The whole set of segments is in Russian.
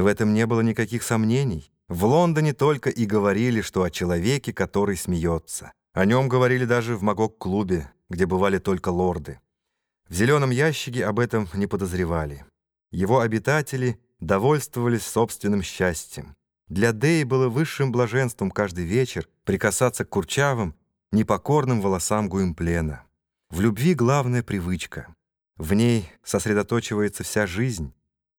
В этом не было никаких сомнений. В Лондоне только и говорили, что о человеке, который смеется. О нем говорили даже в Магок-клубе, где бывали только лорды. В зеленом ящике об этом не подозревали. Его обитатели довольствовались собственным счастьем. Для Дэи было высшим блаженством каждый вечер прикасаться к курчавым, непокорным волосам Гуимплена. В любви главная привычка. В ней сосредоточивается вся жизнь.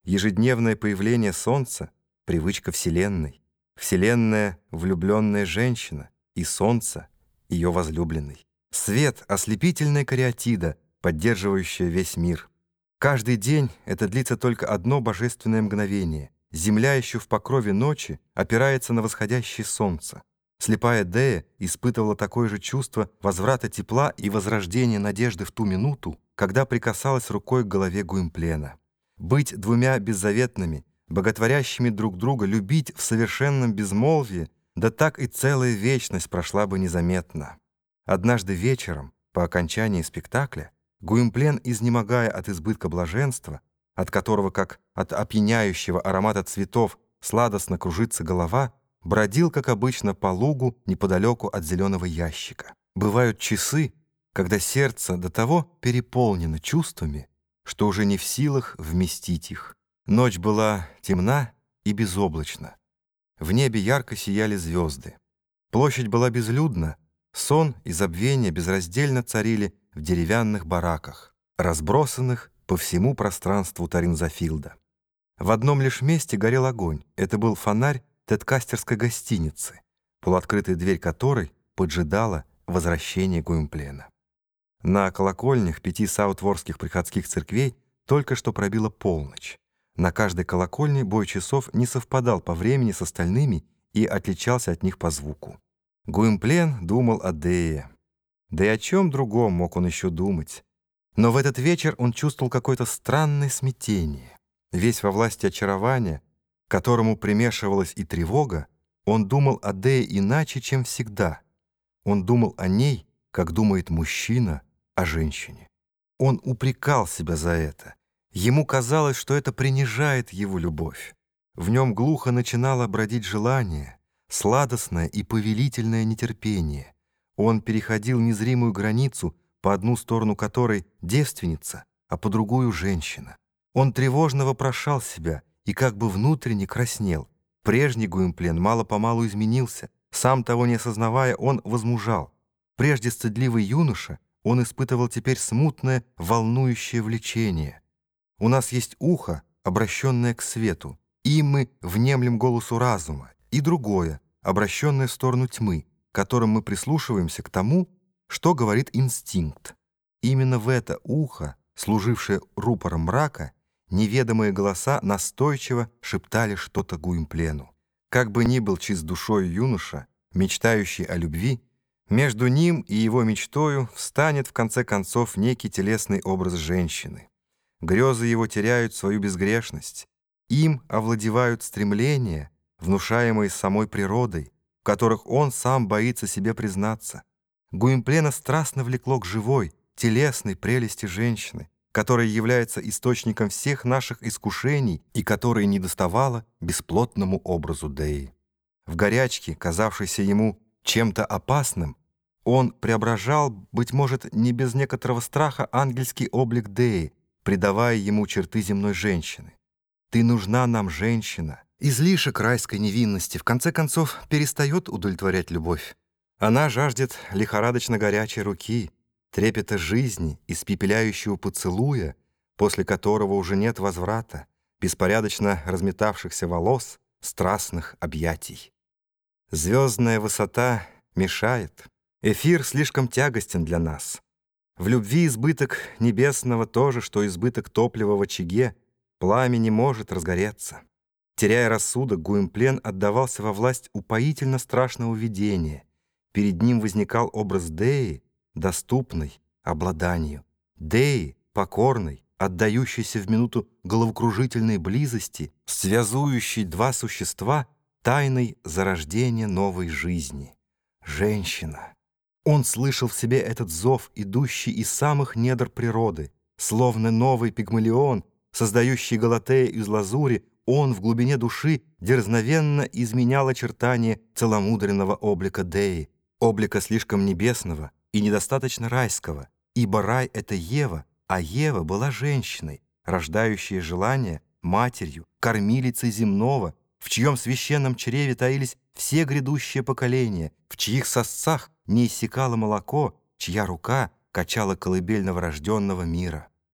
Ежедневное появление солнца — привычка Вселенной. Вселенная — влюбленная женщина, и солнце — ее возлюбленный. Свет — ослепительная кариатида, поддерживающая весь мир. Каждый день это длится только одно божественное мгновение. Земля еще в покрове ночи опирается на восходящее солнце. Слепая Дея испытывала такое же чувство возврата тепла и возрождения надежды в ту минуту, когда прикасалась рукой к голове Гуимплена. Быть двумя беззаветными, боготворящими друг друга, любить в совершенном безмолвии, да так и целая вечность прошла бы незаметно. Однажды вечером, по окончании спектакля, Гуимплен, изнемогая от избытка блаженства, от которого, как от опьяняющего аромата цветов, сладостно кружится голова, бродил, как обычно, по лугу неподалеку от зеленого ящика. Бывают часы, когда сердце до того переполнено чувствами, что уже не в силах вместить их. Ночь была темна и безоблачна. В небе ярко сияли звезды. Площадь была безлюдна, сон и забвение безраздельно царили в деревянных бараках, разбросанных по всему пространству Таринзафилда. В одном лишь месте горел огонь. Это был фонарь Теткастерской гостиницы, полуоткрытая дверь которой поджидала возвращение Гуимплена. На колокольнях пяти саутворских приходских церквей только что пробила полночь. На каждой колокольне бой часов не совпадал по времени с остальными и отличался от них по звуку. Гуимплен думал о Дее. Да и о чем другом мог он еще думать? Но в этот вечер он чувствовал какое-то странное смятение. Весь во власти очарования, к которому примешивалась и тревога, он думал о Дее иначе, чем всегда. Он думал о ней, как думает мужчина о женщине. Он упрекал себя за это. Ему казалось, что это принижает его любовь. В нем глухо начинало бродить желание, сладостное и повелительное нетерпение. Он переходил незримую границу, по одну сторону которой девственница, а по другую женщина. Он тревожно вопрошал себя и как бы внутренне краснел. Прежний Гуимплен мало-помалу изменился. Сам того не осознавая, он возмужал. Прежде стыдливый юноша, он испытывал теперь смутное, волнующее влечение. У нас есть ухо, обращенное к свету, и мы внемлем голосу разума, и другое, обращенное в сторону тьмы, которым мы прислушиваемся к тому, что говорит инстинкт. Именно в это ухо, служившее рупором мрака, неведомые голоса настойчиво шептали что-то Гуимплену. Как бы ни был чист душой юноша, мечтающий о любви, между ним и его мечтою встанет в конце концов некий телесный образ женщины. Грезы его теряют свою безгрешность, им овладевают стремления, внушаемые самой природой, в которых он сам боится себе признаться. Гуимплена страстно влекло к живой, телесной прелести женщины, которая является источником всех наших искушений и которая не доставала бесплотному образу Деи. В горячке, казавшейся ему чем-то опасным, он преображал, быть может, не без некоторого страха ангельский облик Деи, придавая ему черты земной женщины. «Ты нужна нам, женщина», Излишек райской невинности в конце концов перестает удовлетворять любовь. Она жаждет лихорадочно горячей руки, трепета жизни, испепеляющего поцелуя, после которого уже нет возврата, беспорядочно разметавшихся волос, страстных объятий. Звездная высота мешает. Эфир слишком тягостен для нас. В любви избыток небесного тоже, что избыток топлива в очаге, пламя не может разгореться. Теряя рассудок, Гуимплен отдавался во власть упоительно страшного видения. Перед ним возникал образ Деи, доступный обладанию. Деи, покорной, отдающейся в минуту головокружительной близости, связующей два существа тайной зарождения новой жизни. Женщина. Он слышал в себе этот зов, идущий из самых недр природы, словно новый пигмалион, создающий Галатея из лазури, он в глубине души дерзновенно изменял очертания целомудренного облика Деи, облика слишком небесного и недостаточно райского, ибо рай — это Ева, а Ева была женщиной, рождающей желание, матерью, кормилицей земного, в чьем священном чреве таились все грядущие поколения, в чьих сосцах не иссякало молоко, чья рука качала колыбель новорожденного мира.